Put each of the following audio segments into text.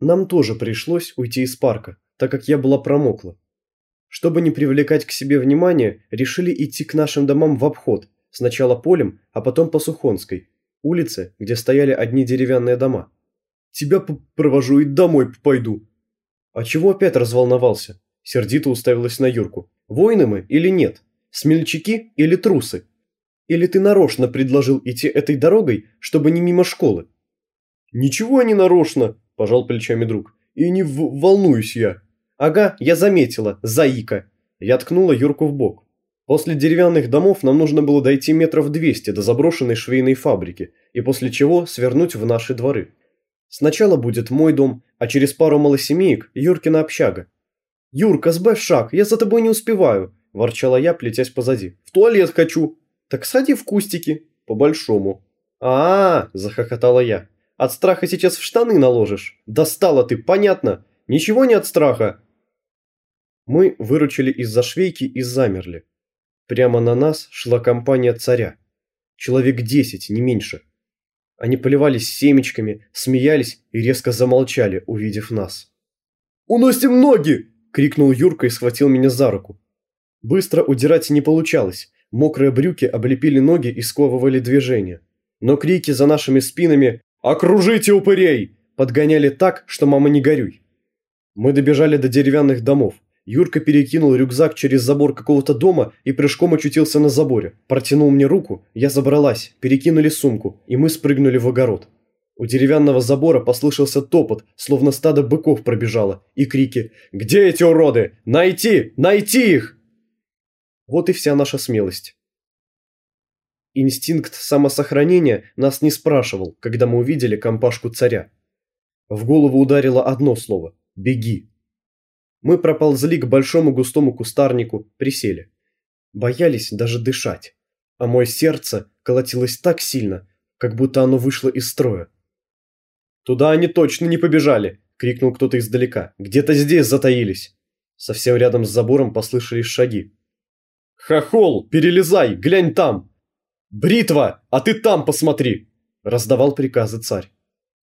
Нам тоже пришлось уйти из парка, так как я была промокла. Чтобы не привлекать к себе внимания, решили идти к нашим домам в обход, сначала полем, а потом по Сухонской, улице, где стояли одни деревянные дома. «Тебя провожу и домой пойду». «А чего опять разволновался?» Сердито уставилась на Юрку. «Воины мы или нет? Смельчаки или трусы? Или ты нарочно предложил идти этой дорогой, чтобы не мимо школы?» «Ничего не нарочно», – пожал плечами друг. «И не волнуюсь я». «Ага, я заметила, заика». Я ткнула Юрку в бок. После деревянных домов нам нужно было дойти метров 200 до заброшенной швейной фабрики, и после чего свернуть в наши дворы. Сначала будет мой дом, а через пару малосемеек – Юркина общага. «Юрка, сбавь шаг, я за тобой не успеваю», – ворчала я, плетясь позади. «В туалет хочу». «Так сади в кустики». «По-большому». «А-а-а», – захохотала я. «От страха сейчас в штаны наложишь». «Достала ты, понятно. Ничего не от страха». Мы выручили из-за швейки и замерли. Прямо на нас шла компания царя. Человек десять, не меньше. Они поливались семечками, смеялись и резко замолчали, увидев нас. «Уносим ноги!» – крикнул Юрка и схватил меня за руку. Быстро удирать не получалось. Мокрые брюки облепили ноги и сковывали движение. Но крики за нашими спинами «Окружите упырей!» подгоняли так, что мама не горюй. Мы добежали до деревянных домов. Юрка перекинул рюкзак через забор какого-то дома и прыжком очутился на заборе. Протянул мне руку, я забралась, перекинули сумку, и мы спрыгнули в огород. У деревянного забора послышался топот, словно стадо быков пробежало, и крики «Где эти уроды? Найти! Найти их!» Вот и вся наша смелость. Инстинкт самосохранения нас не спрашивал, когда мы увидели компашку царя. В голову ударило одно слово – «беги». Мы проползли к большому густому кустарнику, присели. Боялись даже дышать. А мое сердце колотилось так сильно, как будто оно вышло из строя. «Туда они точно не побежали!» – крикнул кто-то издалека. «Где-то здесь затаились!» Совсем рядом с забором послышались шаги. «Хохол, перелезай, глянь там!» «Бритва, а ты там посмотри!» – раздавал приказы царь.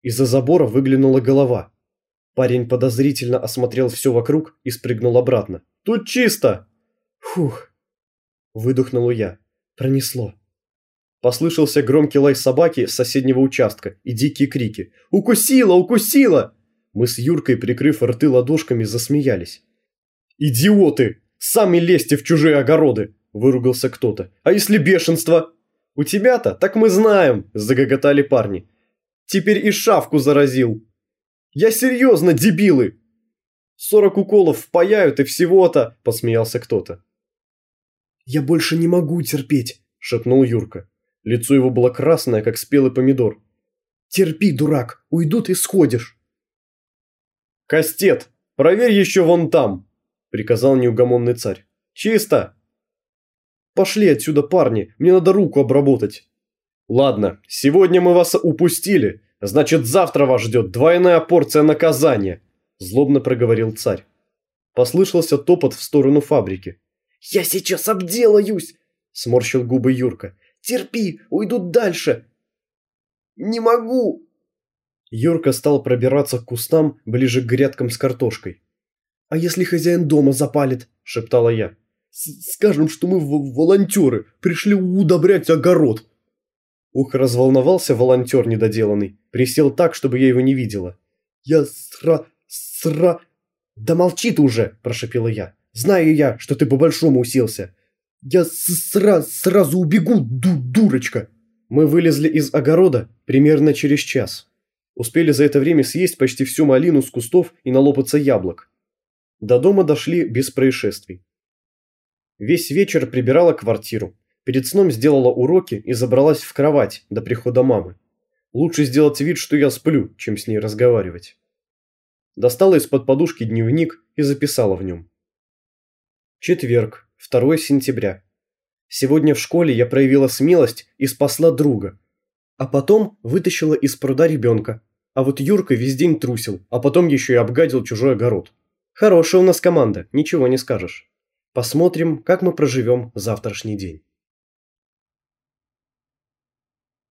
Из-за забора выглянула голова. Парень подозрительно осмотрел все вокруг и спрыгнул обратно. «Тут чисто!» «Фух!» Выдохнула я. Пронесло. Послышался громкий лай собаки с соседнего участка и дикие крики. «Укусила! Укусила!» Мы с Юркой, прикрыв рты ладошками, засмеялись. «Идиоты! Сами лезьте в чужие огороды!» – выругался кто-то. «А если бешенство?» «У тебя-то? Так мы знаем!» – загоготали парни. «Теперь и шавку заразил!» Я серьезно, дебилы!» «Сорок уколов впаяют и всего-то!» – посмеялся кто-то. «Я больше не могу терпеть!» – шепнул Юрка. Лицо его было красное, как спелый помидор. «Терпи, дурак, уйдут и сходишь!» «Кастет, проверь еще вон там!» – приказал неугомонный царь. «Чисто!» «Пошли отсюда, парни, мне надо руку обработать!» «Ладно, сегодня мы вас упустили, Значит, завтра вас ждет двойная порция наказания», – злобно проговорил царь. Послышался топот в сторону фабрики. «Я сейчас обделаюсь!» – сморщил губы Юрка. «Терпи, уйдут дальше!» «Не могу!» Юрка стал пробираться к кустам ближе к грядкам с картошкой. «А если хозяин дома запалит?» – шептала я. «Скажем, что мы волонтеры, пришли удобрять огород!» Ух, разволновался волонтер недоделанный. Присел так, чтобы я его не видела. «Я сра... сра...» «Да молчи ты уже!» – прошепела я. «Знаю я, что ты по-большому уселся. Я сра... сразу убегу, ду дурочка!» Мы вылезли из огорода примерно через час. Успели за это время съесть почти всю малину с кустов и налопаться яблок. До дома дошли без происшествий. Весь вечер прибирала квартиру. Перед сном сделала уроки и забралась в кровать до прихода мамы. Лучше сделать вид, что я сплю, чем с ней разговаривать. Достала из-под подушки дневник и записала в нем. Четверг, 2 сентября. Сегодня в школе я проявила смелость и спасла друга. А потом вытащила из пруда ребенка. А вот Юрка весь день трусил, а потом еще и обгадил чужой огород. Хорошая у нас команда, ничего не скажешь. Посмотрим, как мы проживем завтрашний день.